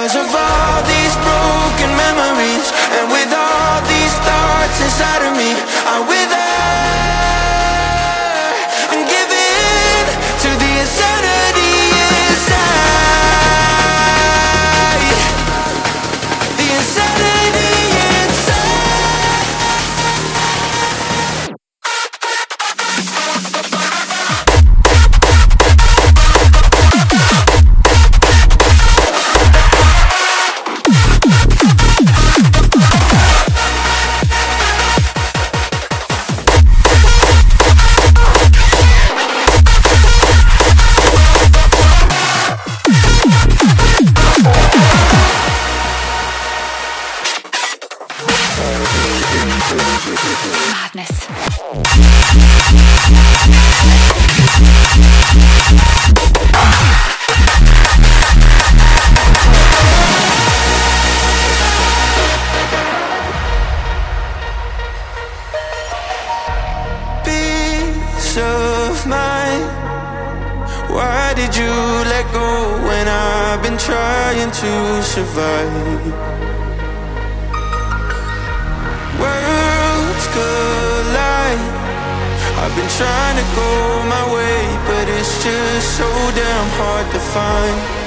Cause of all these broken memories. And with all these thoughts inside of me Why did you let go when I've been trying to survive? I've been trying to go my way, but it's just so damn hard to find.